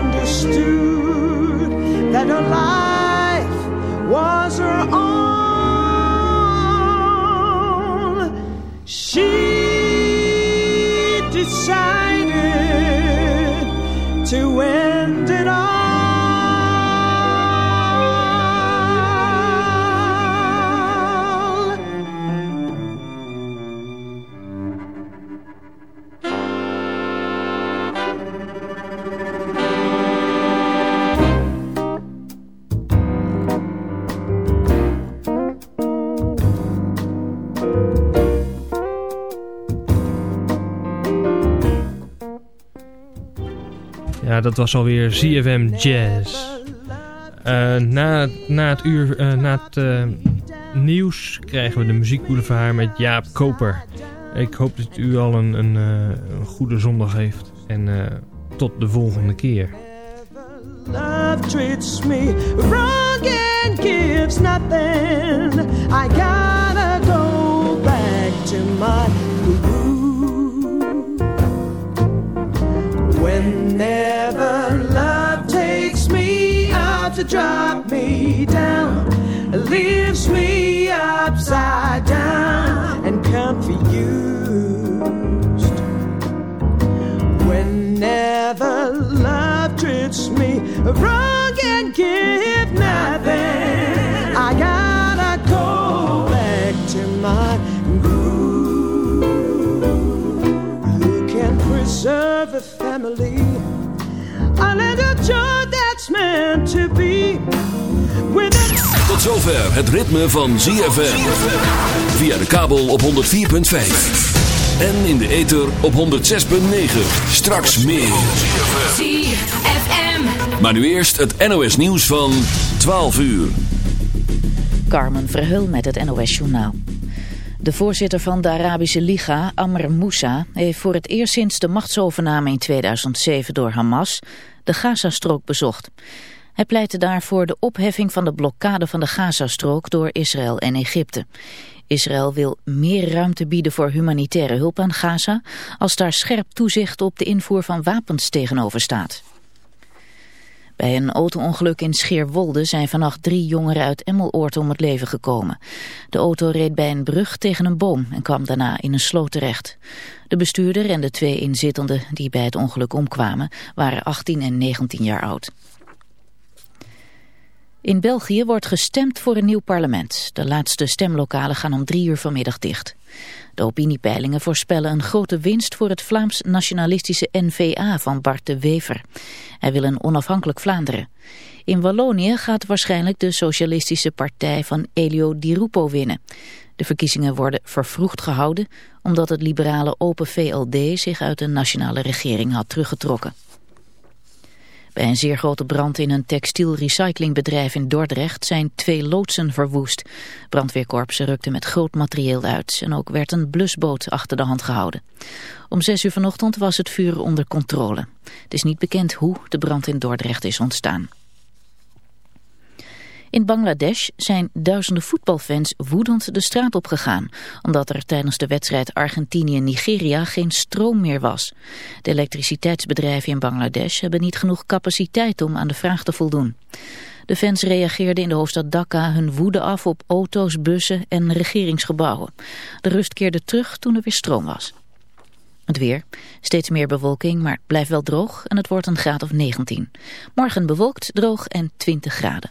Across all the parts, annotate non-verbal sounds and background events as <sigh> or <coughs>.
understood that her life was her own. She dat was alweer ZFM Jazz. Uh, na, na het uur, uh, na het uh, nieuws krijgen we de muziekboulevard met Jaap Koper. Ik hoop dat u al een, een, een goede zondag heeft. En tot de volgende keer. I gotta go back to my Whenever love takes me out to drop me down, leaves me upside down and confused. Whenever love treats me wrong family. Joy that's meant to be. With a... Tot zover het ritme van ZFM. Via de kabel op 104.5. En in de ether op 106.9. Straks meer. ZFM. Maar nu eerst het NOS nieuws van 12 uur. Carmen Verheul met het NOS journaal. De voorzitter van de Arabische Liga, Amr Moussa, heeft voor het eerst sinds de machtsovername in 2007 door Hamas de Gazastrook bezocht. Hij pleitte daarvoor de opheffing van de blokkade van de Gazastrook door Israël en Egypte. Israël wil meer ruimte bieden voor humanitaire hulp aan Gaza als daar scherp toezicht op de invoer van wapens tegenover staat. Bij een auto-ongeluk in Scheerwolde zijn vannacht drie jongeren uit Emmeloord om het leven gekomen. De auto reed bij een brug tegen een boom en kwam daarna in een sloot terecht. De bestuurder en de twee inzittenden die bij het ongeluk omkwamen waren 18 en 19 jaar oud. In België wordt gestemd voor een nieuw parlement. De laatste stemlokalen gaan om drie uur vanmiddag dicht. De opiniepeilingen voorspellen een grote winst voor het Vlaams nationalistische NVA van Bart de Wever. Hij wil een onafhankelijk Vlaanderen. In Wallonië gaat waarschijnlijk de socialistische partij van Elio Di Rupo winnen. De verkiezingen worden vervroegd gehouden omdat het liberale Open VLD zich uit de nationale regering had teruggetrokken. Bij een zeer grote brand in een textielrecyclingbedrijf in Dordrecht zijn twee loodsen verwoest. Brandweerkorpsen rukten met groot materieel uit en ook werd een blusboot achter de hand gehouden. Om zes uur vanochtend was het vuur onder controle. Het is niet bekend hoe de brand in Dordrecht is ontstaan. In Bangladesh zijn duizenden voetbalfans woedend de straat op gegaan, omdat er tijdens de wedstrijd Argentinië-Nigeria geen stroom meer was. De elektriciteitsbedrijven in Bangladesh hebben niet genoeg capaciteit om aan de vraag te voldoen. De fans reageerden in de hoofdstad Dhaka hun woede af op auto's, bussen en regeringsgebouwen. De rust keerde terug toen er weer stroom was. Het weer. Steeds meer bewolking, maar het blijft wel droog en het wordt een graad of 19. Morgen bewolkt, droog en 20 graden.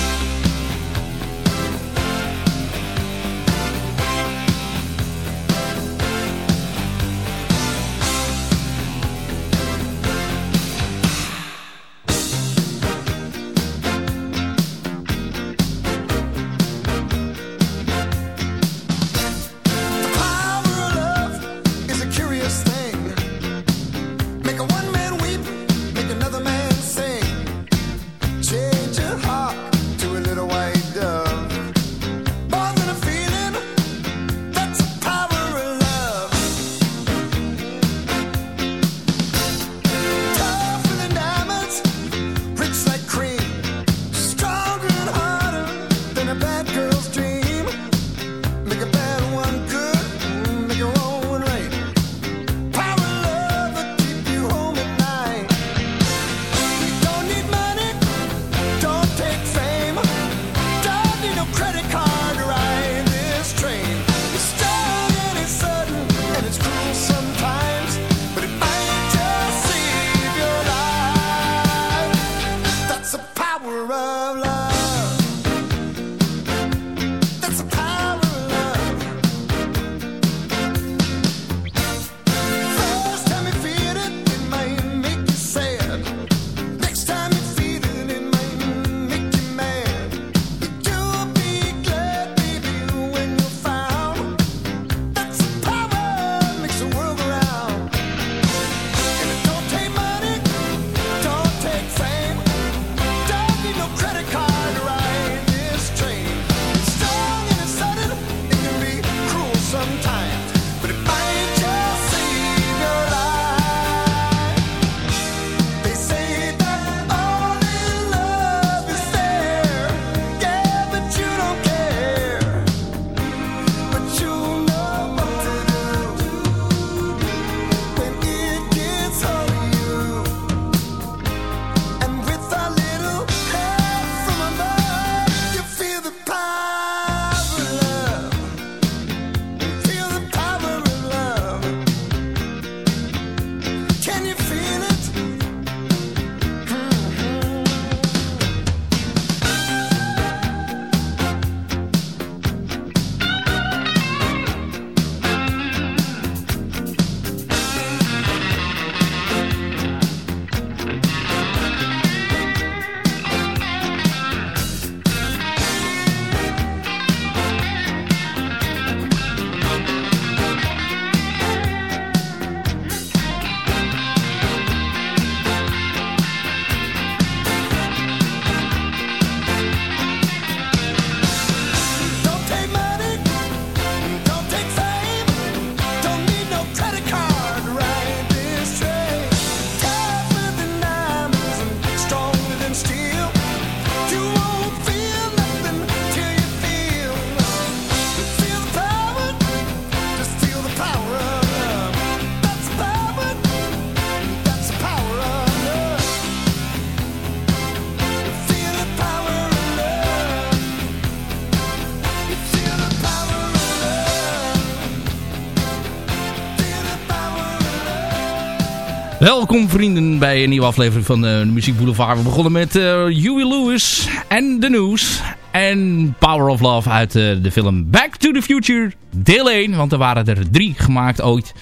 Welkom vrienden bij een nieuwe aflevering van uh, de Muziek Boulevard. We begonnen met uh, Huey Lewis en The News. En Power of Love uit uh, de film Back to the Future deel 1. Want er waren er drie gemaakt ooit.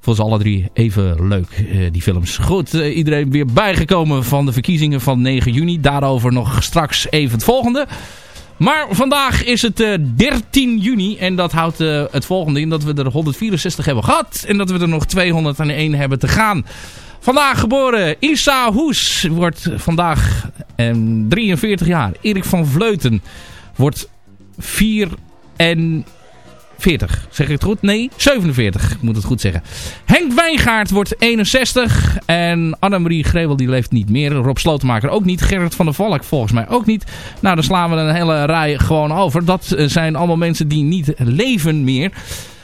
Volgens alle drie even leuk, die films. Goed, iedereen weer bijgekomen van de verkiezingen van 9 juni. Daarover nog straks even het volgende. Maar vandaag is het uh, 13 juni en dat houdt het volgende in dat we er 164 hebben gehad. En dat we er nog 201 hebben te gaan. Vandaag geboren Isa Hoes wordt vandaag eh, 43 jaar. Erik van Vleuten wordt 4 en 40. Zeg ik het goed? Nee, 47. Ik moet het goed zeggen. Henk Wijngaard wordt 61. En Annemarie Grevel die leeft niet meer. Rob Slotenmaker ook niet. Gerrit van der Valk volgens mij ook niet. Nou, dan slaan we een hele rij gewoon over. Dat eh, zijn allemaal mensen die niet leven meer.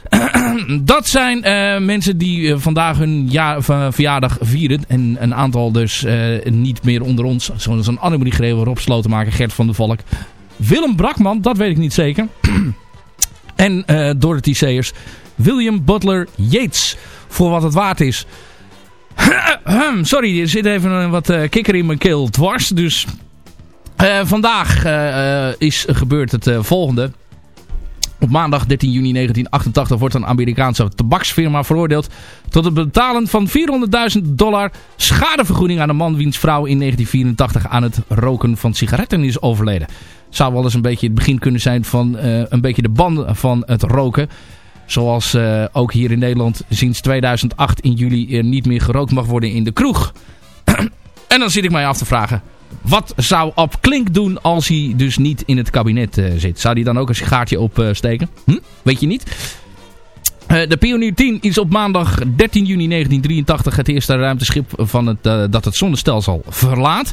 <clears throat> dat zijn uh, mensen die uh, vandaag hun jaar, verjaardag vieren. En een aantal dus uh, niet meer onder ons. Zoals een Annemarie Grevel, Rob Slotenmaker, Gert van der Valk. Willem Brakman, dat weet ik niet zeker. <clears throat> En uh, de TC'ers William Butler Yates. Voor wat het waard is. <clears throat> Sorry, er zit even wat uh, kikker in mijn keel dwars. Dus uh, vandaag is gebeurd het volgende. Op maandag 13 juni 1988 wordt een Amerikaanse tabaksfirma veroordeeld tot het betalen van 400.000 dollar schadevergoeding aan een man wiens vrouw in 1984 aan het roken van sigaretten is overleden zou wel eens een beetje het begin kunnen zijn van uh, een beetje de banden van het roken. Zoals uh, ook hier in Nederland sinds 2008 in juli er niet meer gerookt mag worden in de kroeg. <clears throat> en dan zit ik mij af te vragen, wat zou Ab Klink doen als hij dus niet in het kabinet uh, zit? Zou hij dan ook een sigaartje opsteken? Hm? Weet je niet? de Pionier 10 is op maandag 13 juni 1983 het eerste ruimteschip van het, dat het zonnestelsel verlaat.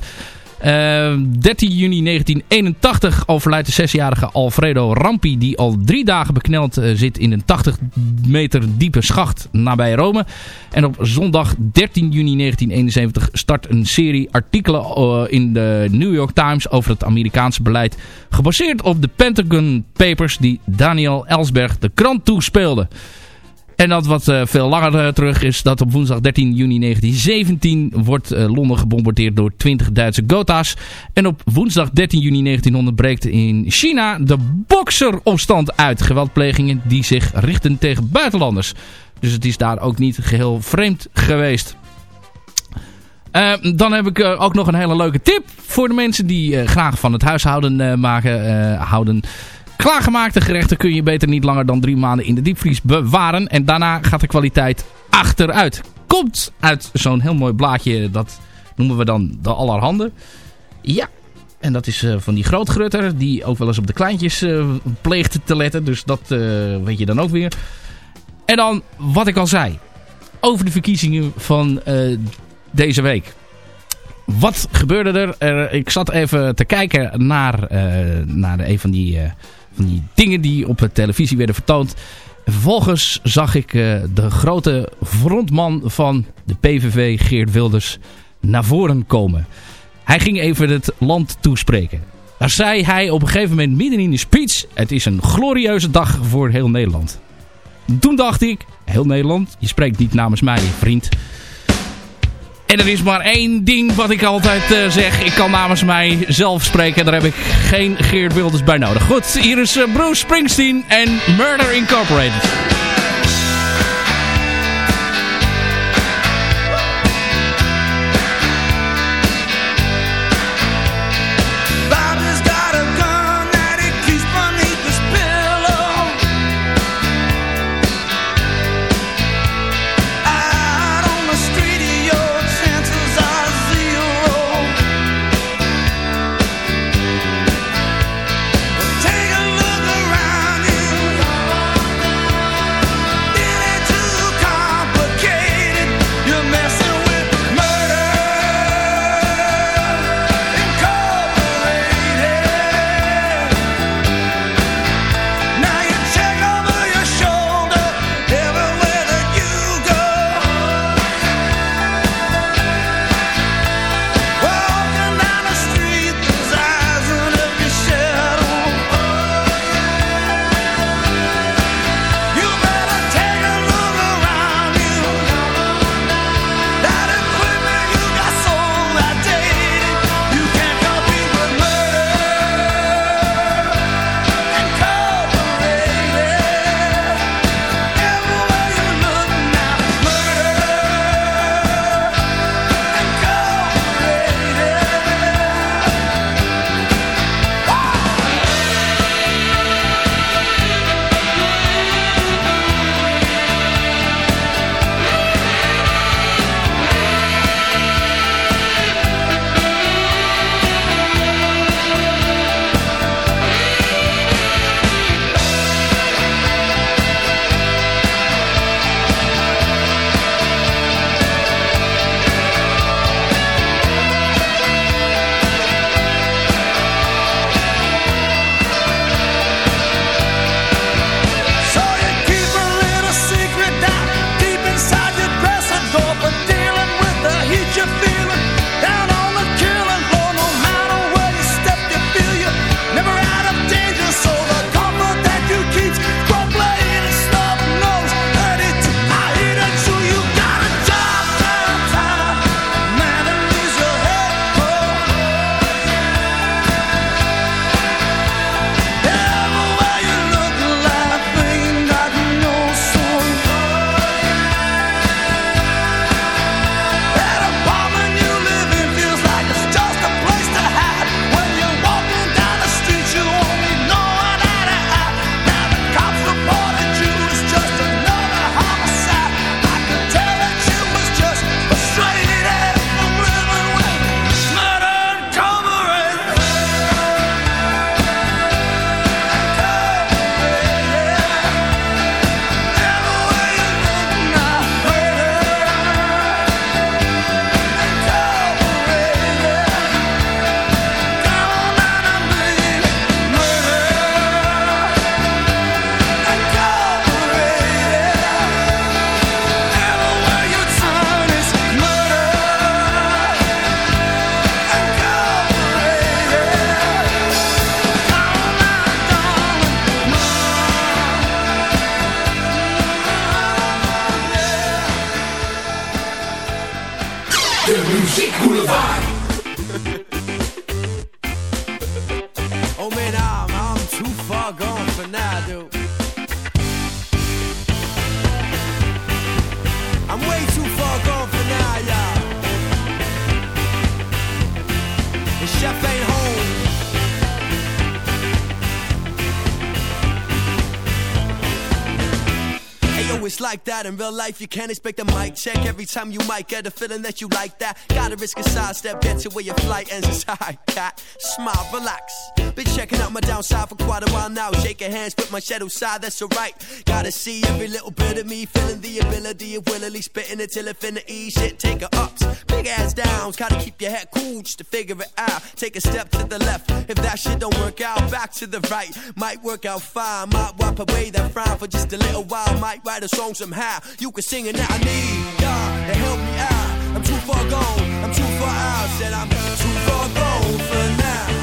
Uh, ehm, 13 juni 1981 overlijdt de zesjarige Alfredo Rampi... die al drie dagen bekneld uh, zit in een 80 meter diepe schacht nabij Rome. En op zondag 13 juni 1971 start een serie artikelen uh, in de New York Times... over het Amerikaanse beleid... gebaseerd op de Pentagon Papers die Daniel Ellsberg de krant toespeelde... En dat wat uh, veel langer uh, terug is dat op woensdag 13 juni 1917 wordt uh, Londen gebombardeerd door 20 Duitse Gotha's. En op woensdag 13 juni 1900 breekt in China de bokseropstand uit. Geweldplegingen die zich richten tegen buitenlanders. Dus het is daar ook niet geheel vreemd geweest. dan heb ik ook nog een hele leuke tip voor de mensen die graag van het huishouden maken, houden. Klaargemaakte gerechten kun je beter niet langer dan drie maanden in de diepvries bewaren. En daarna gaat de kwaliteit achteruit. Komt uit zo'n heel mooi blaadje, dat noemen we dan de allerhande. Ja, en dat is uh, van die grootgrutter, die ook wel eens op de kleintjes uh, pleegt te letten. Dus dat uh, weet je dan ook weer. En dan, wat ik al zei, over de verkiezingen van deze week. Wat gebeurde er? er? Ik zat even te kijken naar, naar een van die van die dingen die op de televisie werden vertoond. En vervolgens zag ik uh, de grote frontman van de PVV, Geert Wilders, naar voren komen. Hij ging even het land toespreken. Daar zei hij op een gegeven moment midden in de speech... het is een glorieuze dag voor heel Nederland. Toen dacht ik, heel Nederland, je spreekt niet namens mij, vriend... En er is maar één ding wat ik altijd uh, zeg. Ik kan namens mij zelf spreken. Daar heb ik geen Geert Wilders bij nodig. Goed, hier is uh, Bruce Springsteen en Murder Incorporated. That in real life. You can't expect a mic check every time you might get a feeling that you like that. Gotta risk a sidestep, get to where your flight ends. It's high, cat. Smile, relax. Been checking out my downside for quite a while now. Shaking hands with my shadow side, that's alright. Gotta see every little bit of me, feeling the ability of willingly spitting it till infinity. Shit, take a ups, big ass downs. Gotta keep your head cool just to figure it out. Take a step to the left. If that shit don't work out, back to the right. Might work out fine. Might wipe away that frown for just a little while. Might write a song somehow. You can sing it now. I need God to help me out. I'm too far gone. I'm too far out. Said I'm too far gone for now.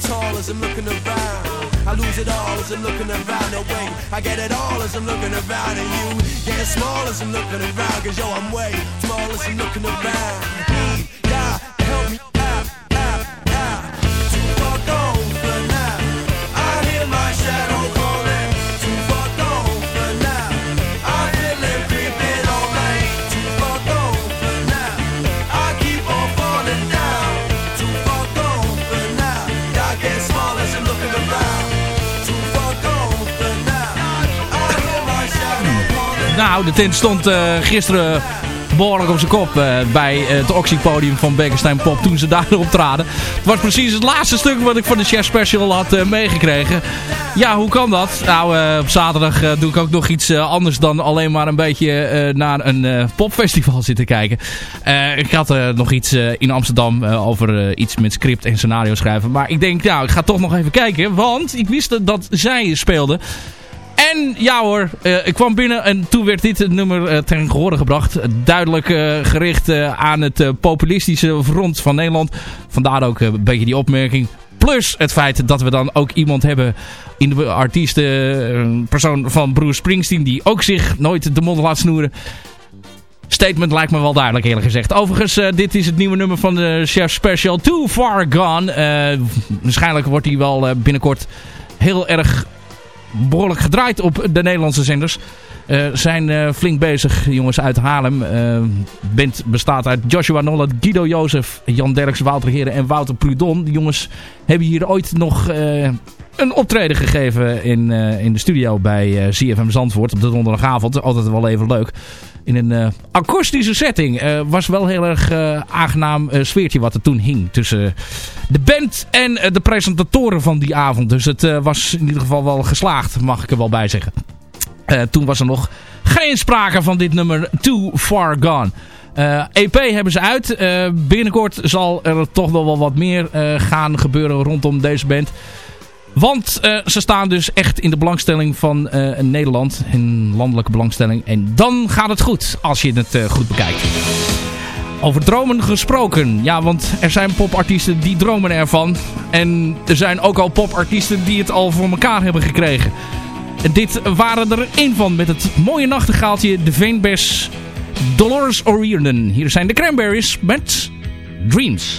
Getting tall as I'm looking around. I lose it all as I'm looking around. No way, I get it all as I'm looking around. And you getting small as I'm looking around. Cause yo, I'm way small as I'm looking around. Nou, de tent stond eh, gisteren behoorlijk op zijn kop eh, bij het Oxy-podium van Bekenstein Pop toen ze daar <laughs> optraden. Het was precies het laatste stuk wat ik van de Chef Special had eh, meegekregen. Ja, hoe kan dat? Nou, op zaterdag doe ik ook nog iets anders dan alleen maar een beetje naar een popfestival zitten kijken. Ik had nog iets in Amsterdam over iets met script en scenario schrijven. Maar ik denk, nou, ik ga toch nog even kijken. Want ik wist dat zij speelden. En ja hoor, eh, ik kwam binnen en toen werd dit nummer uh, ten gehore gebracht. Duidelijk eh, gericht aan het populistische front van Nederland. Vandaar ook een beetje die opmerking. Plus het feit dat we dan ook iemand hebben in de artiesten, persoon van Bruce Springsteen, die ook zich nooit de mond laat snoeren. Statement lijkt me wel duidelijk eerlijk gezegd. Overigens, dit is het nieuwe nummer van de Chef Special Too Far Gone. Waarschijnlijk wordt hij wel binnenkort heel erg behoorlijk gedraaid op de Nederlandse zenders. Eh, zijn eh, flink bezig, jongens uit Haarlem. Eh band bestaat uit Joshua Nollet, Guido Jozef, Jan Derks, Wouter Heren en Wouter Prudon. Die jongens hebben hier ooit nog een optreden gegeven in, in de studio bij CFM Zandvoort op de donderdagavond. Altijd wel even leuk. In een eh, akoestische setting. Eh, was wel heel erg eh, aangenaam sfeertje wat er toen hing tussen de band en de presentatoren van die avond. Dus het was in ieder geval wel geslaagd, mag ik er wel bij zeggen. Toen was er nog geen sprake van dit nummer Too Far Gone. EP hebben ze uit. Binnenkort zal er toch wel wat meer gaan gebeuren rondom deze band. Want eh, ze staan dus echt in de belangstelling van eh, Nederland. In landelijke belangstelling. En dan gaat het goed als je het eh, goed bekijkt. Over dromen gesproken. Ja, want er zijn popartiesten die dromen ervan. En er zijn ook al popartiesten die het al voor elkaar hebben gekregen. En dit waren er één van met het mooie nachtegaaltje de Veenbes Dolores O'Riordan. Hier zijn de Cranberries met Dreams.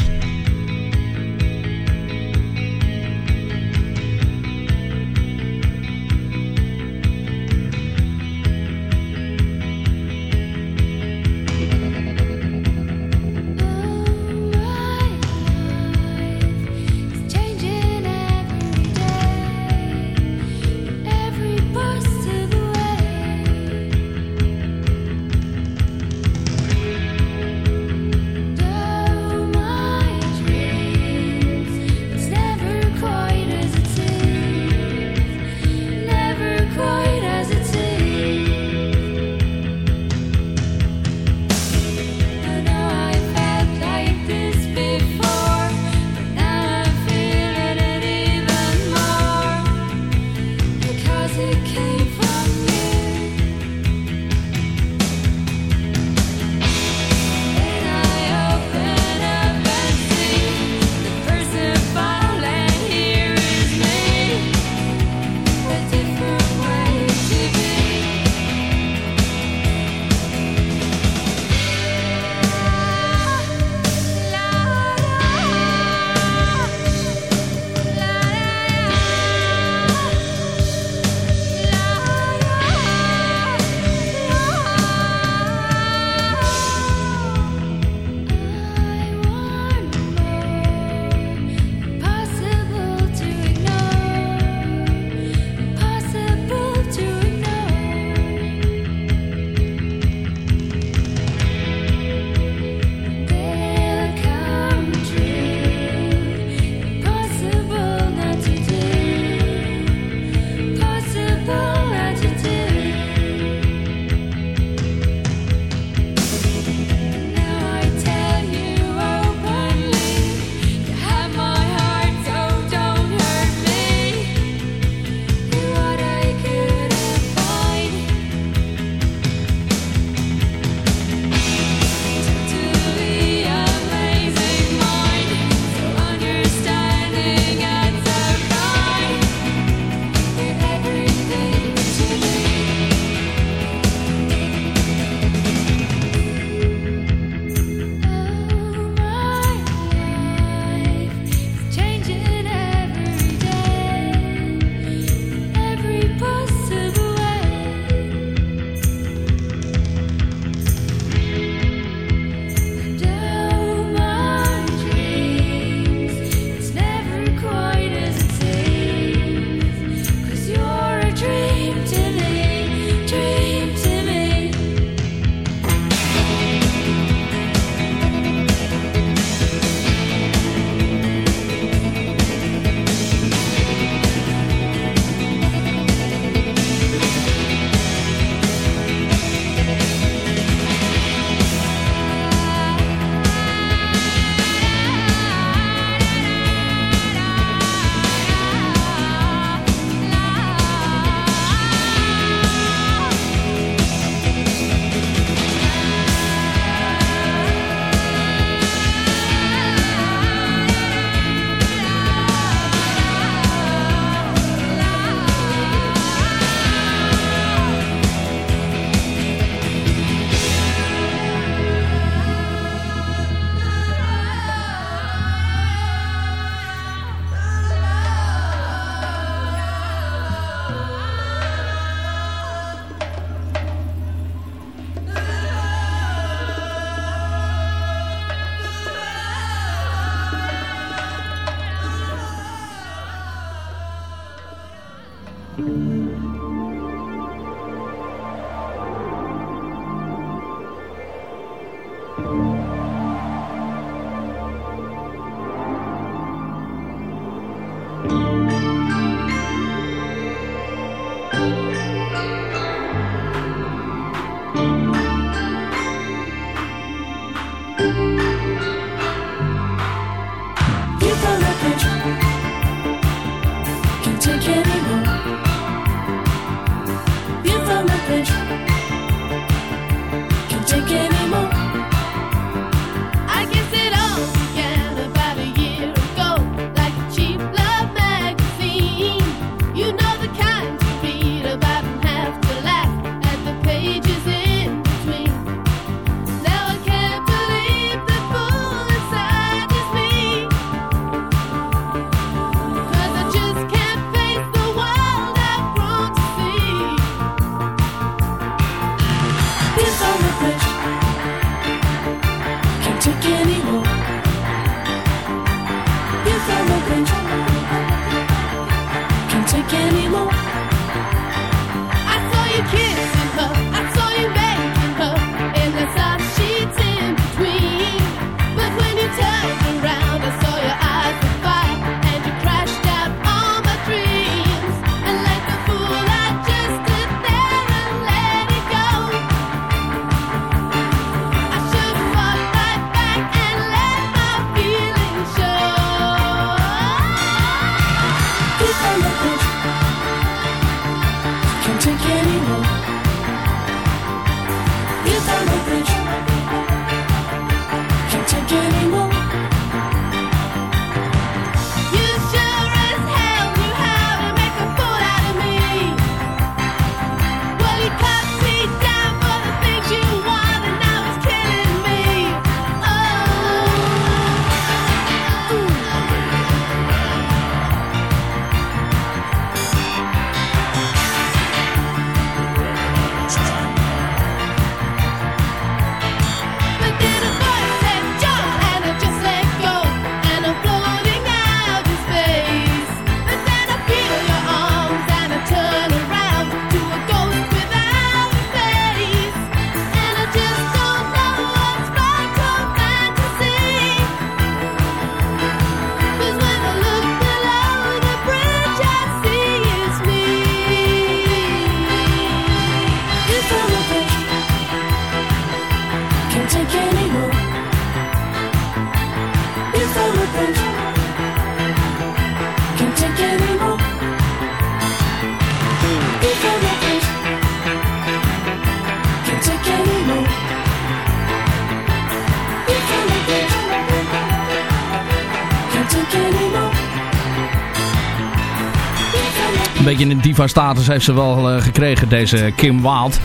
Een diva-status heeft ze wel uh, gekregen, deze Kim Wild.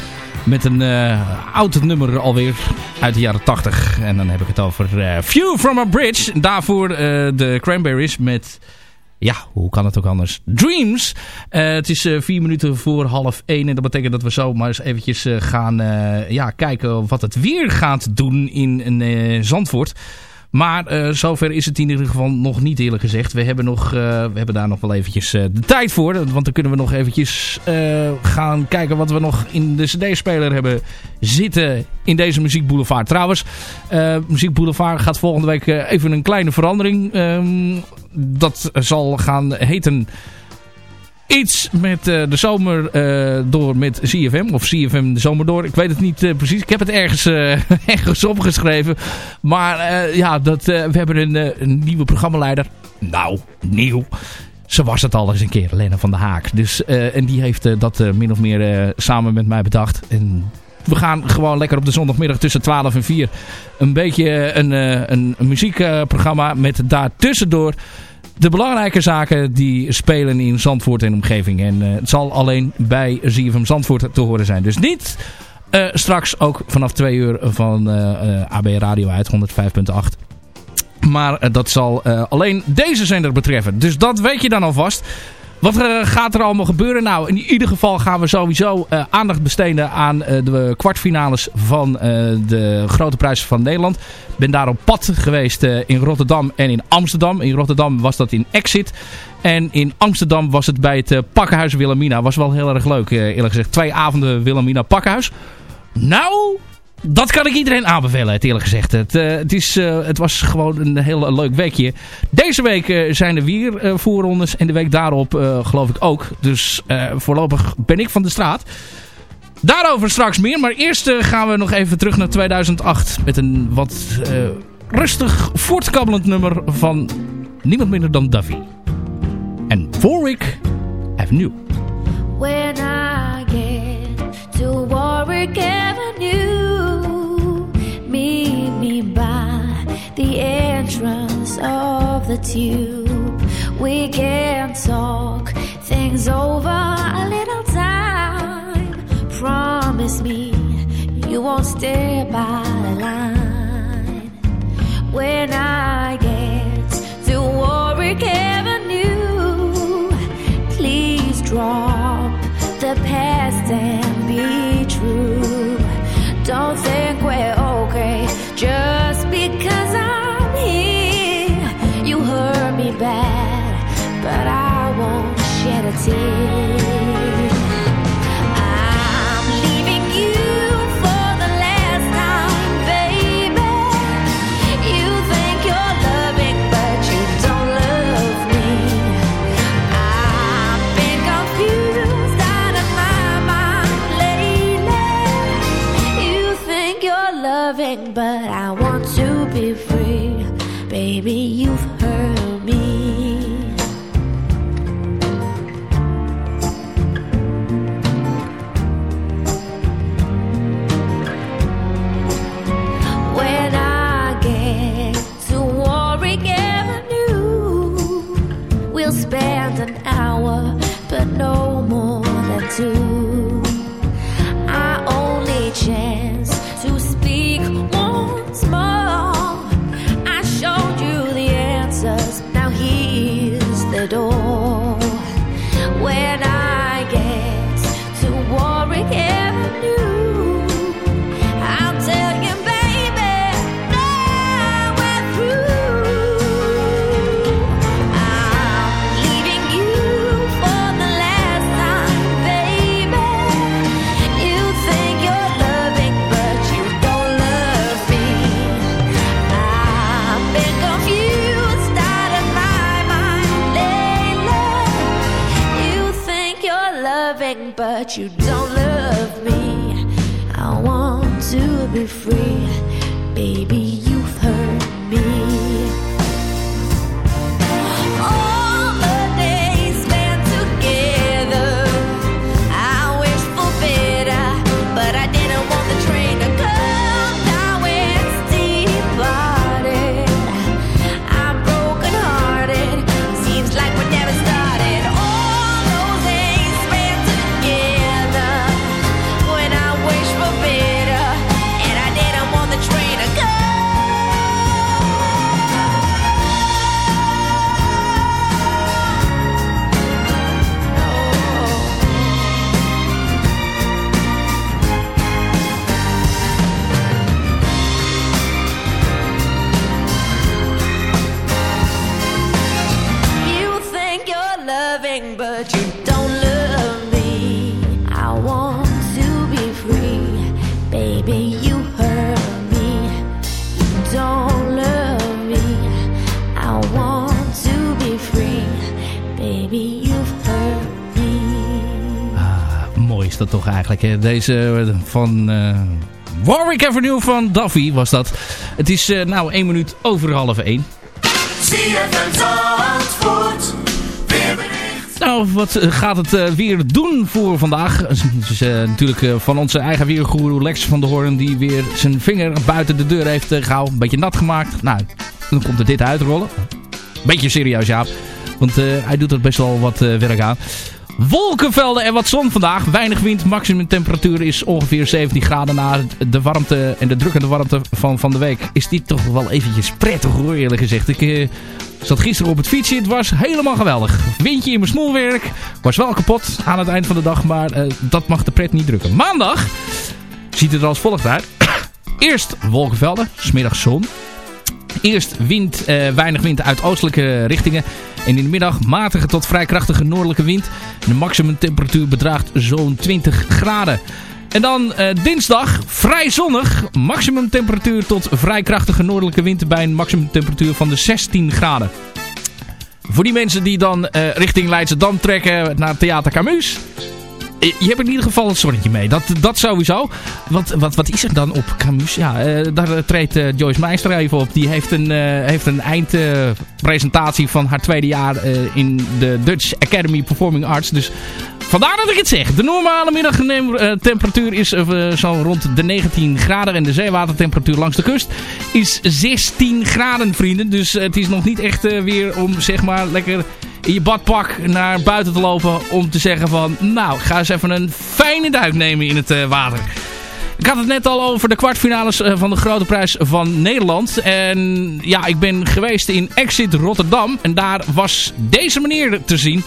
Met een uh, oud nummer alweer uit de jaren 80. En dan heb ik het over uh, View from a Bridge. Daarvoor de Cranberries met... Ja, hoe kan het ook anders? Dreams. het is vier minuten voor half één. En dat betekent dat we zo maar eens eventjes gaan ja, kijken wat het weer gaat doen in Zandvoort. Maar uh, zover is het in ieder geval nog niet eerlijk gezegd. We hebben, nog, uh, we hebben daar nog wel eventjes uh, de tijd voor. Want dan kunnen we nog eventjes gaan kijken wat we nog in de cd-speler hebben zitten in deze Muziek Boulevard. Trouwens, Muziek Boulevard gaat volgende week even een kleine verandering. Um, dat zal gaan heten iets met uh, de zomer uh, door met CFM. Of CFM de zomer door. Ik weet het niet uh, precies. Ik heb het ergens, <laughs> ergens opgeschreven. Maar ja, dat, we hebben een, een nieuwe programmaleider. Nou, nieuw. Ze was het al eens een keer, Lena van der Haak. Dus, en die heeft dat min of meer samen met mij bedacht. En we gaan gewoon lekker op de zondagmiddag tussen 12 en 4 een beetje een, een muziekprogramma met daartussendoor de belangrijke zaken die spelen in Zandvoort en omgeving. En uh, het zal alleen bij ZFM Zandvoort te horen zijn. Dus niet uh, straks ook vanaf twee uur van eh, AB Radio uit 105.8. Maar dat zal alleen deze zender betreffen. Dus dat weet je dan alvast. Wat uh, gaat er allemaal gebeuren? Nou, in ieder geval gaan we sowieso uh, aandacht besteden aan uh, de kwartfinales van de Grote Prijs van Nederland. Ik ben daar op pad geweest in Rotterdam en in Amsterdam. In Rotterdam was dat in Exit. En in Amsterdam was het bij het Pakkenhuis Wilhelmina. Was wel heel erg leuk eerlijk gezegd. Twee avonden Wilhelmina Pakkenhuis. Nou, dat kan ik iedereen aanbevelen, het eerlijk gezegd. Het, het, is, het was gewoon een heel leuk weekje. Deze week zijn er weer voorrondes en de week daarop geloof ik ook. Dus voorlopig ben ik van de straat. Daarover straks meer, maar eerst gaan we nog even terug naar 2008 met een wat rustig voortkabbelend nummer van niemand minder dan Duffy. En Warwick Avenue. When I get to Warwick Avenue, the entrance of the tube. We can talk things over a little time. Promise me you won't stay by the line. When I get to Warwick Avenue, please drop the past and be true. Don't think we're okay just see. to you do. Deze eh, van eh, Warwick Avenue van Duffy was dat. Het is eh, nou 1 minuut over half 1. ZFM Zandvoort, weerbericht. Nou, wat gaat het weer doen voor vandaag? Is natuurlijk van onze eigen weergoeroe Lex van der Hoorn... die weer zijn vinger buiten de deur heeft eh, gehouden. Een beetje nat gemaakt. Nou, dan komt er dit uitrollen. Beetje serieus, Jaap. Want hij doet er best wel wat werk aan. Wolkenvelden en wat zon vandaag. Weinig wind. Maximum temperatuur is ongeveer 17 graden. Na de warmte en de drukkende warmte van, van de week is dit toch wel eventjes prettig hoor eerlijk gezegd. Ik eh, zat gisteren op het fietsje. Het was helemaal geweldig. Windje in mijn smoelwerk. Was wel kapot aan het eind van de dag. Maar eh, dat mag de pret niet drukken. Maandag ziet het er als volgt uit. <coughs> Eerst wolkenvelden. Smiddag zon. Eerst wind, eh, weinig wind uit oostelijke richtingen. En in de middag matige tot vrij krachtige noordelijke wind. De maximum temperatuur bedraagt zo'n 20 graden. En dan eh, dinsdag vrij zonnig. Maximum temperatuur tot vrij krachtige noordelijke wind bij een maximum temperatuur van de 16 graden. Voor die mensen die dan eh, richting Leidschendam trekken naar Theater Camus. Eh, Je hebt in ieder geval een zonnetje mee. Dat, dat sowieso. Wat, wat, wat is er dan op Camus? Ja, eh, daar eh, treedt Joyce Meister even op. Die heeft een, heeft een eindpresentatie van haar tweede jaar in de Dutch Academy Performing Arts. Dus vandaar dat ik het zeg. De normale middagtemperatuur is zo rond de 19 graden. En de zeewatertemperatuur langs de kust is 16 graden, vrienden. Dus het is nog niet echt weer om zeg maar lekker in je badpak naar buiten te lopen om te zeggen van... Nou, ik ga eens even een fijne duik nemen in het eh, water. Ik had het net al over de kwartfinales eh, van de Grote Prijs van Nederland. En ja, ik ben geweest in Exit Rotterdam. En daar was deze meneer te zien.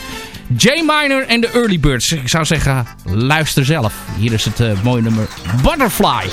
J Minor en de Early Birds. Ik zou zeggen, luister zelf. Hier is het eh, mooie nummer Butterfly.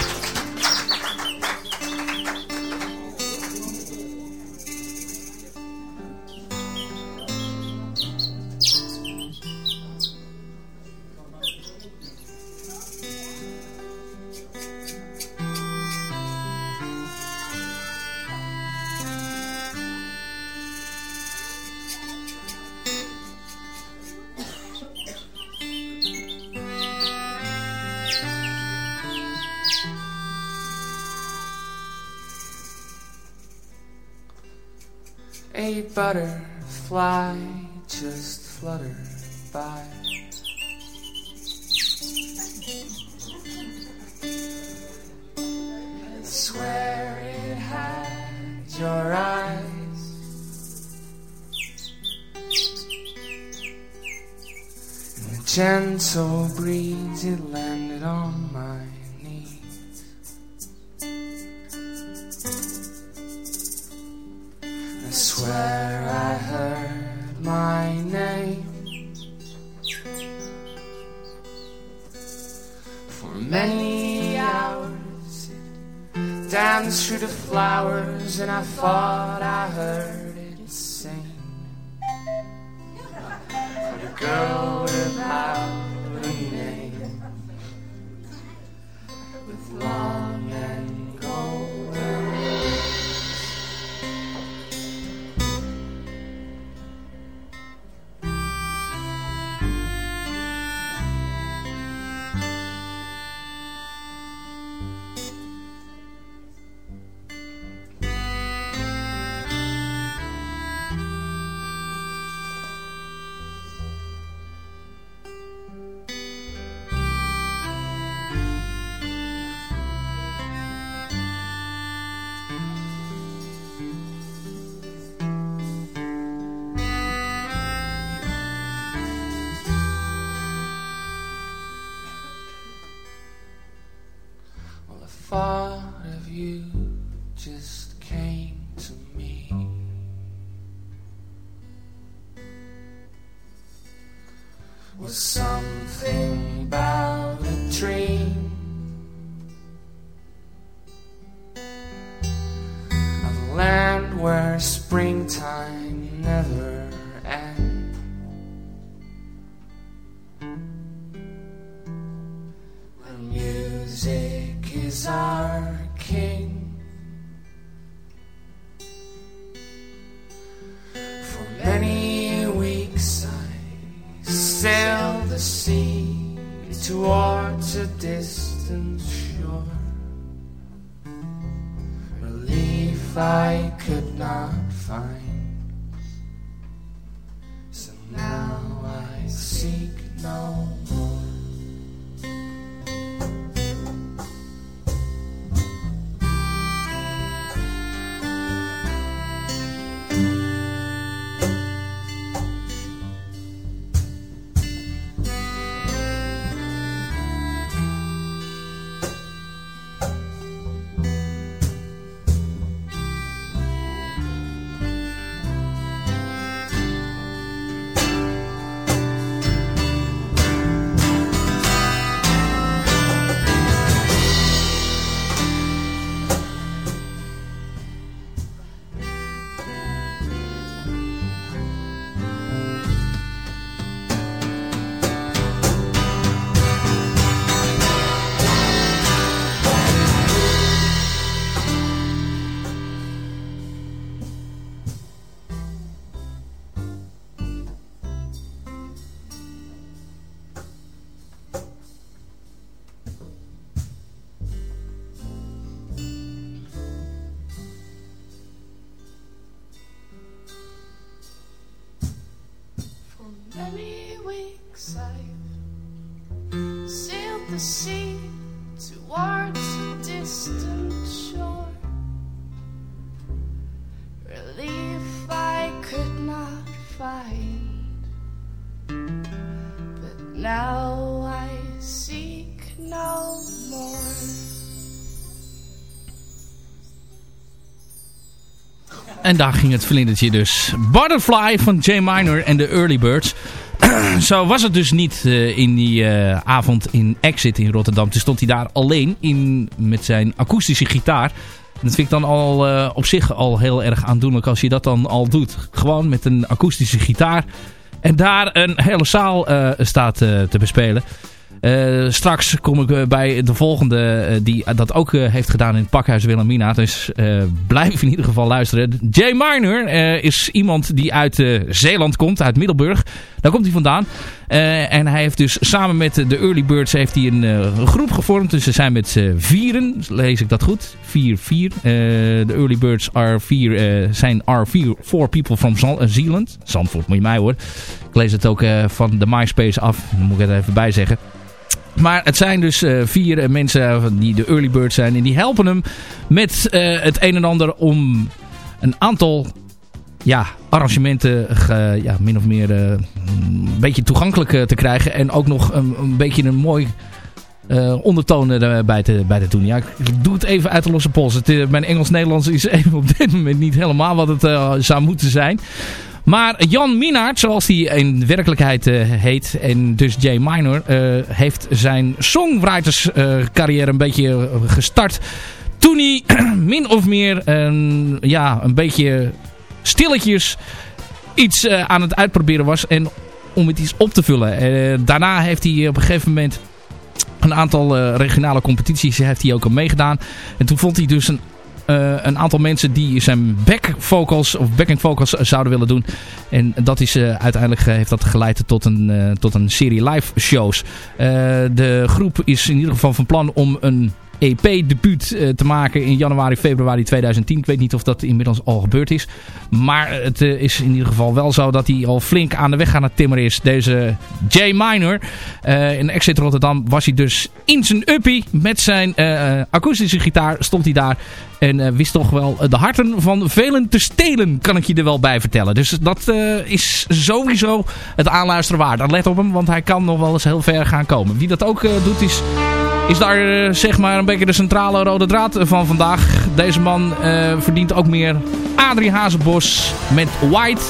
En daar ging het vlindertje dus. Butterfly van J. Minor en de Early Birds. <clears throat> Zo was het dus niet eh, in die eh, avond in Exit in Rotterdam. Toen stond hij daar alleen in met zijn akoestische gitaar. Dat vind ik dan al eh, op zich al heel erg aandoenlijk als je dat dan al doet. Gewoon met een akoestische gitaar. En daar een hele zaal staat te bespelen. Eh, straks kom ik eh, bij de volgende eh, die dat ook heeft gedaan in het pakhuis Wilhelmina. Dus blijf in ieder geval luisteren. Jay Minor is iemand die uit Zeeland komt, uit Middelburg. Daar komt hij vandaan. En hij heeft dus samen met de Early Birds heeft hij een, groep gevormd. Dus ze zijn met vieren. Lees ik dat goed? Vier, vier. De Early Birds are vier, zijn are vier, four people from Zealand. Zandvoort moet je mij hoor. Ik lees het ook van de MySpace af. Daar moet ik het even bij zeggen. Maar het zijn dus eh, vier eh, mensen die de early birds zijn. En die helpen hem met eh, het een en ander om een aantal ja, arrangementen ge- ja, min of meer eh, een beetje toegankelijk eh, te krijgen. En ook nog een, een beetje een mooi eh ondertoon erbij te, bij te doen. Ja, ik doe het even uit de losse pols. Eh, mijn Engels-Nederlands is <laughs> even op dit moment niet helemaal wat het eh, zou moeten zijn. Maar Jan Minaert, zoals hij in werkelijkheid eh, heet, en dus J Minor, eh, heeft zijn songwriters-carrière een beetje eh, gestart. Toen hij <clears throat> min of meer ja, een beetje stilletjes iets aan het uitproberen was. En om het iets op te vullen. Daarna heeft hij op een gegeven moment een aantal regionale competities heeft hij ook al meegedaan. En toen vond hij dus een eh, een aantal mensen die zijn back vocals of backing vocals zouden willen doen. En dat is eh, uiteindelijk eh, heeft dat geleid tot een, tot een serie live shows. De groep is in ieder geval van plan om een EP-debuut eh, te maken in januari, februari 2010. Ik weet niet of dat inmiddels al gebeurd is. Maar het eh, is in ieder geval wel zo dat hij al flink aan de weg aan het timmeren is. Deze J Minor. Eh, in Exit Rotterdam was hij dus in zijn uppie. Met zijn akoestische gitaar stond hij daar. En wist toch wel de harten van velen te stelen, kan ik je er wel bij vertellen. Dus dat is sowieso het aanluisteren waard. Let op hem, want hij kan nog wel eens heel ver gaan komen. Wie dat ook doet is is daar eh, zeg maar een beetje de centrale rode draad van vandaag. Deze man eh, verdient ook meer Adrie Hazenbos met White.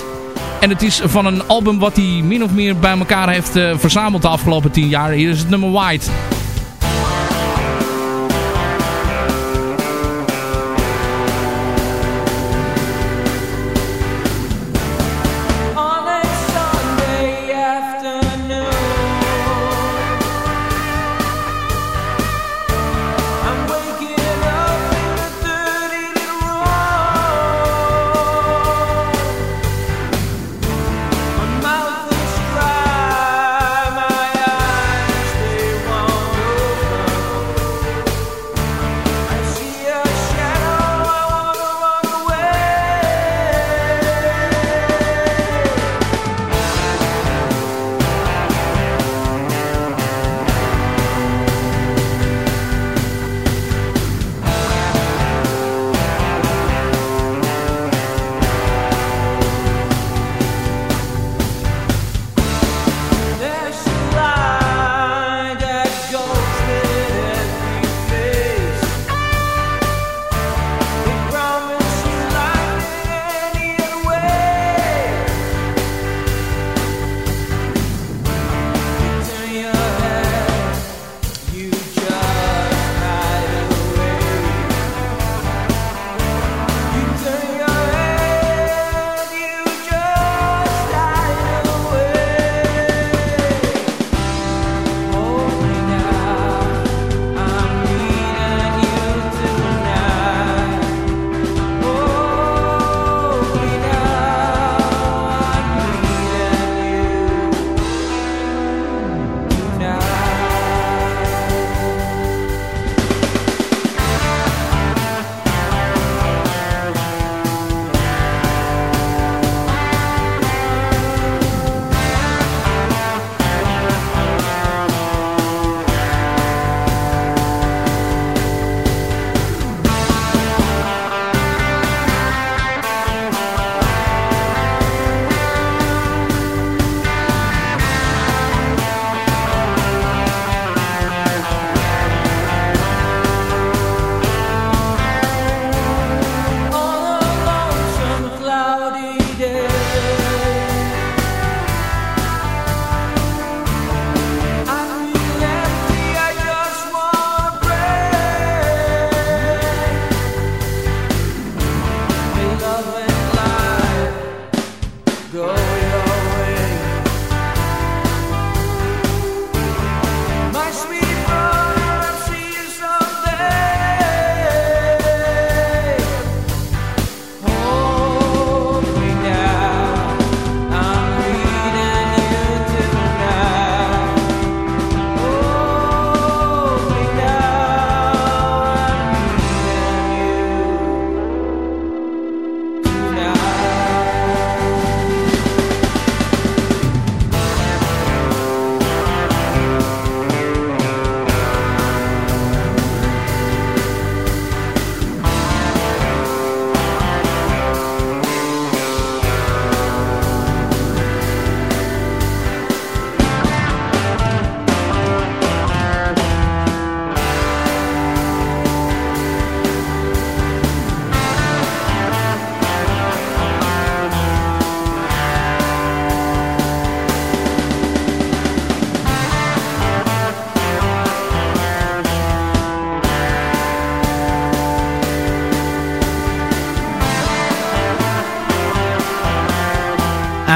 En het is van een album wat hij min of meer bij elkaar heeft eh, verzameld de afgelopen tien jaar. Hier is het nummer White.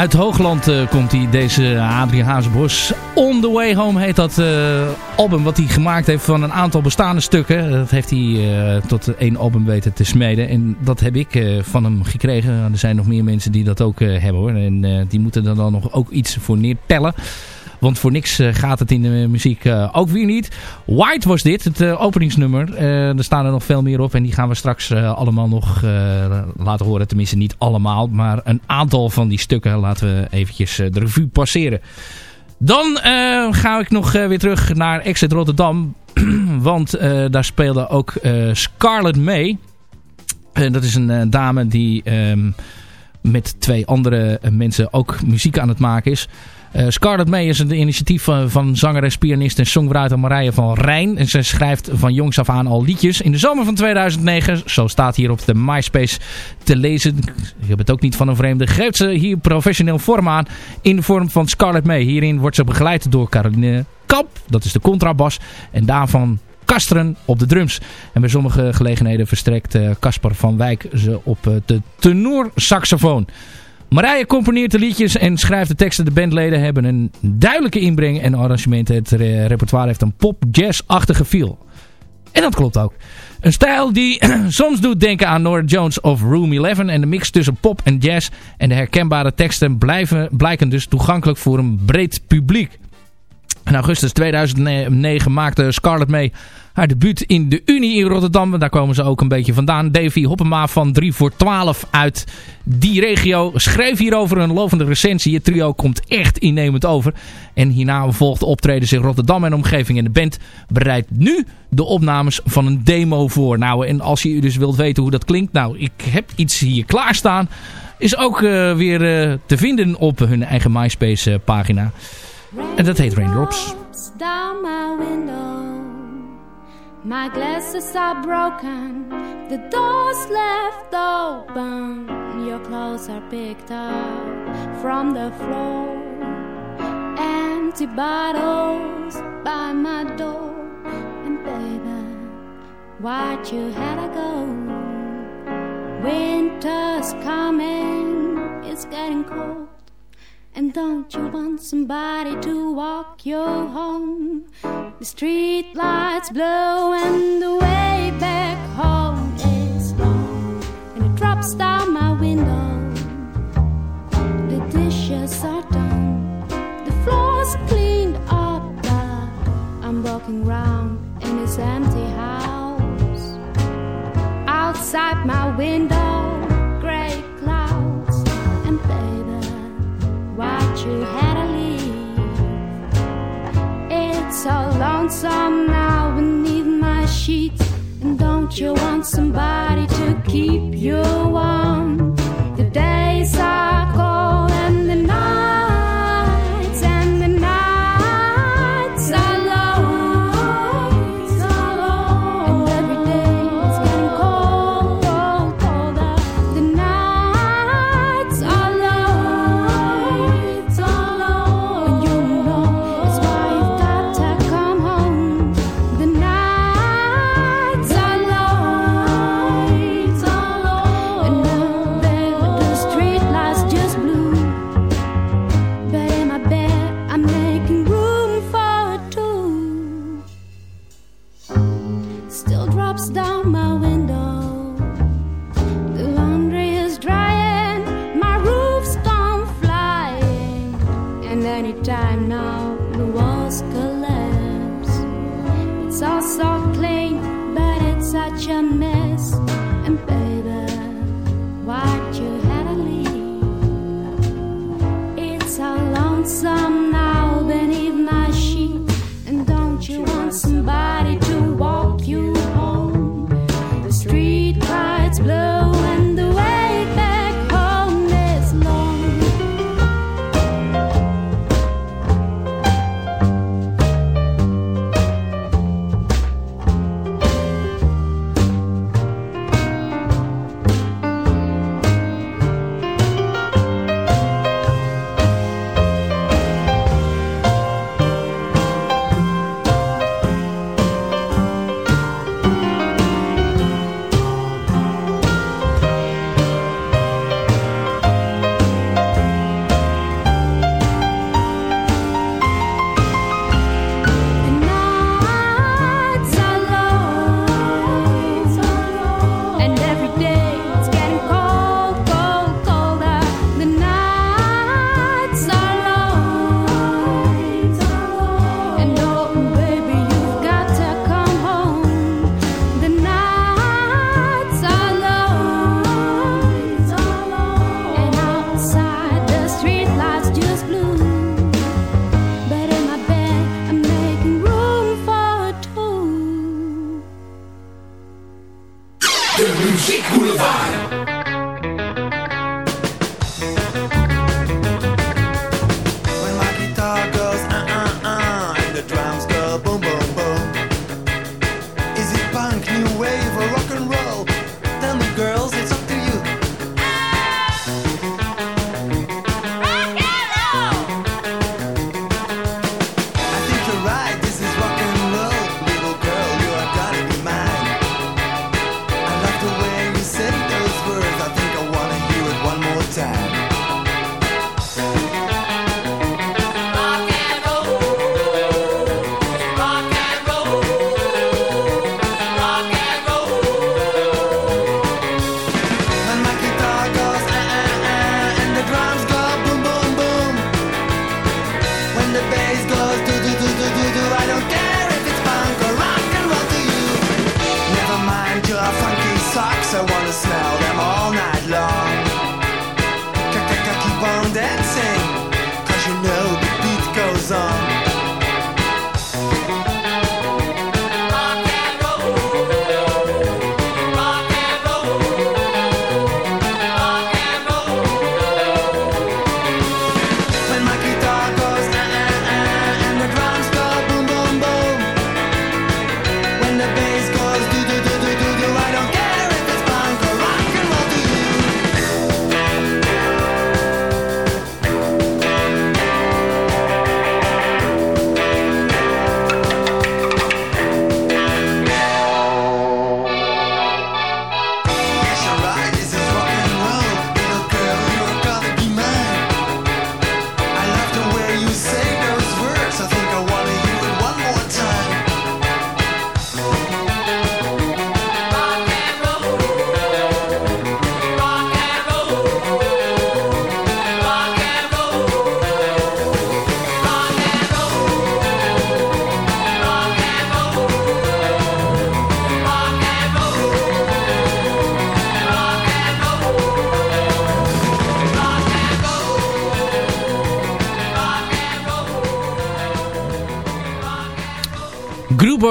Uit Hoogland eh, komt hij, deze Adrie Hazebos. On the Way Home heet dat eh, album wat hij gemaakt heeft van een aantal bestaande stukken. Dat heeft hij eh, tot één album weten te smeden. En dat heb ik eh, van hem gekregen. Er zijn nog meer mensen die dat ook eh, hebben hoor. En eh, die moeten er dan nog ook iets voor neertellen. Want voor niks eh, gaat het in de muziek eh, ook weer niet. White was dit, het eh, openingsnummer. Er staan er nog veel meer op en die gaan we straks allemaal nog laten horen. Tenminste niet allemaal, maar een aantal van die stukken laten we eventjes de revue passeren. Dan ga ik nog weer terug naar Exit Rotterdam. <clears throat> Want daar speelde ook Scarlett. En dat is een dame die ehm, met twee andere mensen ook muziek aan het maken is. Eh Scarlett May is een initiatief van, zangeres, pianist en songwriter Marije van Rijn. En ze schrijft van jongs af aan al liedjes. In de zomer van 2009, zo staat hier op de MySpace te lezen. Ik heb het ook niet van een vreemde. Geeft ze hier professioneel vorm aan in de vorm van Scarlett May. Hierin wordt ze begeleid door Caroline Kamp, dat is de contrabas. En daarvan Kasteren op de drums. En bij sommige gelegenheden verstrekt eh, Casper van Wijk ze op eh, de tenorsaxofoon. Marije componeert de liedjes en schrijft de teksten. De bandleden hebben een duidelijke inbreng en arrangement. Het repertoire heeft een pop-jazz-achtige feel. En dat klopt ook. Een stijl die <clears throat> soms doet denken aan Nora Jones of Room 11. En de mix tussen pop en jazz en de herkenbare teksten blijven, blijken dus toegankelijk voor een breed publiek. In augustus 2009 maakte Scarlett May haar debuut in de Unie in Rotterdam. Daar komen ze ook een beetje vandaan. Davy Hoppema van 3 voor 12 uit die regio schreef hierover een lovende recensie. Het trio komt echt innemend over. En hierna volgt de optredens in Rotterdam en omgeving. En de band bereidt nu de opnames van een demo voor. Nou, en als je dus wilt weten hoe dat klinkt. Nou, ik heb iets hier klaarstaan. Is ook eh, weer eh, te vinden op hun eigen MySpace eh, pagina. En dat heet Raindrops. down. My glasses are broken, the door's left open. Your clothes are picked up from the floor. Empty bottles by my door. And baby, why'd you had to go? Winter's coming, it's getting cold. And don't you want somebody to walk you home? The street lights blow and the way back home is long. And it drops down my window. The dishes are done. The floor's cleaned up, but I'm walking round in this empty house. Outside my window, you had to leave? It's so lonesome now beneath my sheets. And don't you want somebody to keep you warm?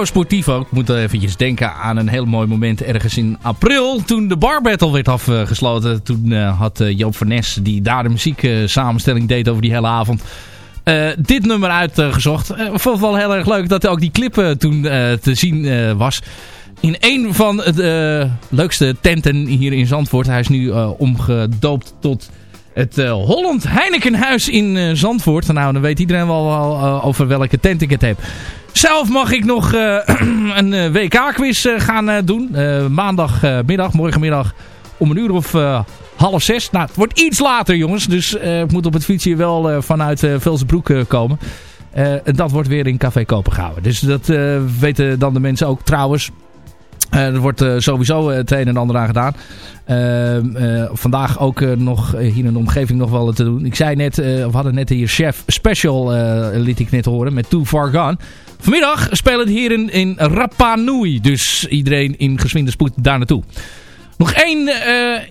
Sportivo. Ik moet eventjes denken aan een heel mooi moment ergens in april. Toen de Bar Battle werd afgesloten. Toen eh, had eh, Joop van die daar de muziek eh, samenstelling deed over die hele avond... dit nummer uitgezocht. Ik vond het wel heel erg leuk dat ook die clip toen te zien was. In een van de leukste tenten hier in Zandvoort. Hij is nu omgedoopt tot het Holland Heinekenhuis in Zandvoort. Nou, dan weet iedereen wel, wel over welke tent ik het heb. Zelf mag ik nog eh, <clears throat> een eh, WK-quiz eh, gaan doen. Maandagmiddag, morgenmiddag om een uur of half zes. Nou, het wordt iets later jongens. Dus ik moet op het fietsje wel vanuit uh, Velsenbroek komen. En dat wordt weer in Café Kopenhouden. Dus dat weten dan de mensen ook trouwens. Er wordt sowieso het een en ander aan gedaan. Vandaag ook nog hier in de omgeving nog wel te doen. Ik zei net, we hadden net hier Chef Special, liet ik net horen, met Too Far Gone. Vanmiddag spelen het hier in, Rapa Nui. Dus iedereen in gezwinde spoed daar naartoe. Nog één eh,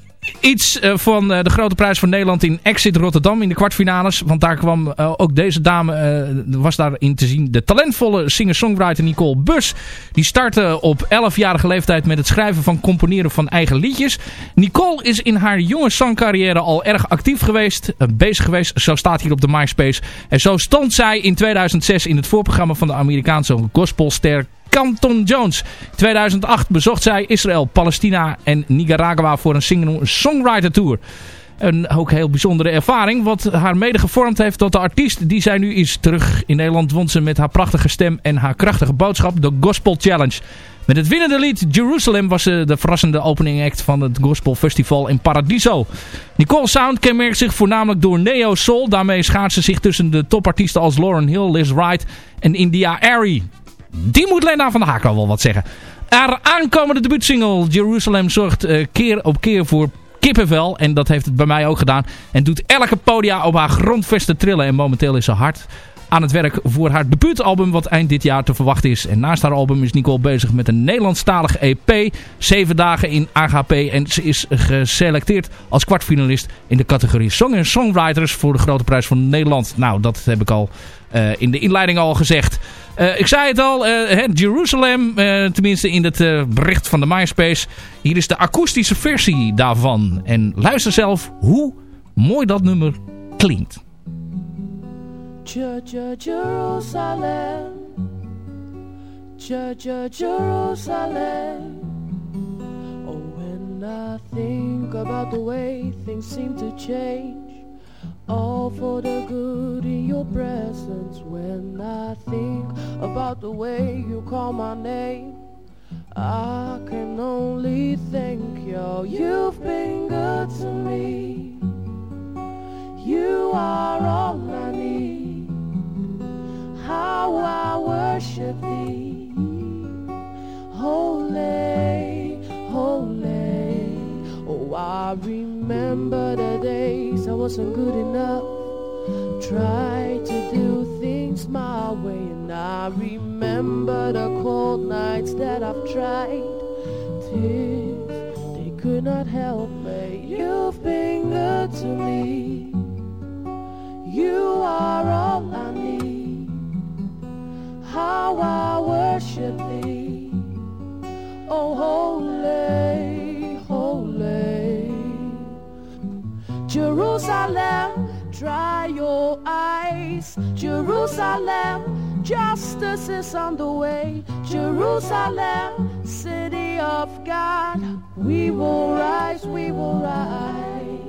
iets eh, van eh, de grote prijs van Nederland in Exit Rotterdam in de kwartfinales. Want daar kwam eh, ook deze dame, was daarin te zien, de talentvolle singer-songwriter Nicole Bus. Die startte op 11-jarige leeftijd met het schrijven van componeren van eigen liedjes. Nicole is in haar jonge zangcarrière al erg actief geweest, bezig geweest. Zo staat hier op de MySpace. En zo stond zij in 2006 in het voorprogramma van de Amerikaanse gospelster Canton Jones. In 2008 bezocht zij Israël, Palestina en Nicaragua voor een singer-songwriter tour. Een ook heel bijzondere ervaring. Wat haar mede gevormd heeft tot de artiest die zij nu is. Terug in Nederland won ze met haar prachtige stem en haar krachtige boodschap de Gospel Challenge. Met het winnende lied Jerusalem was ze de verrassende opening act van het Gospel Festival in Paradiso. Nicole Sound kenmerkt zich voornamelijk door neo soul. Daarmee schaart ze zich tussen de topartiesten als Lauren Hill, Liz Wright en India Arie. Die moet Lena van der Haak al wel wat zeggen. Haar aankomende debuutsingle Jerusalem zorgt eh, keer op keer voor kippenvel. En dat heeft het bij mij ook gedaan. En doet elke podia op haar grondvesten trillen. En momenteel is ze hard aan het werk voor haar debuutalbum wat eind dit jaar te verwachten is. En naast haar album is Nicole bezig met een Nederlandstalige EP. Zeven dagen in AGP. En ze is geselecteerd als kwartfinalist in de categorie Song en Songwriters voor de Grote Prijs van Nederland. Nou, dat heb ik al in de inleiding al gezegd. Uh, ik zei het al, uh, hè, Jerusalem, tenminste in het bericht van de MySpace. Hier is de akoestische versie daarvan. En luister zelf hoe mooi dat nummer klinkt. Oh, when I think about the way things seem to change, all for the good in your presence when I think about the way you call my name. I can only thank you. You've been good to me. You are all I need. How I worship thee. Holy, holy. Oh, I remember the day wasn't good enough. Tried to do things my way, and I remember the cold nights that I've tried. Tears, they could not help me. You've been good to me. You are all I need. How I worship thee. Oh, holy, holy. Jerusalem, dry your eyes. Jerusalem, justice is on the way. Jerusalem, city of God, we will rise, we will rise.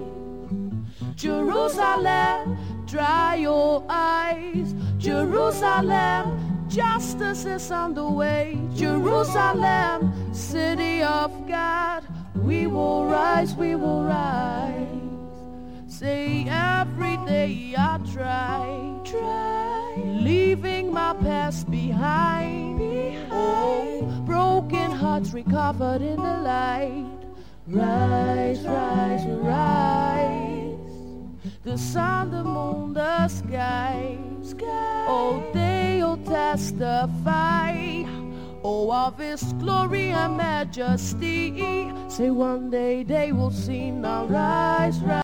Jerusalem, dry your eyes. Jerusalem, justice is on the way. Jerusalem, city of God, we will rise, we will rise. Say every day I try, try, leaving my past behind. Oh, broken hearts recovered in the light. Rise, rise, rise. The sun, the moon, the sky, sky. Oh, they'll testify. Oh, of His glory and majesty. Say one day they will see now. Rise, rise.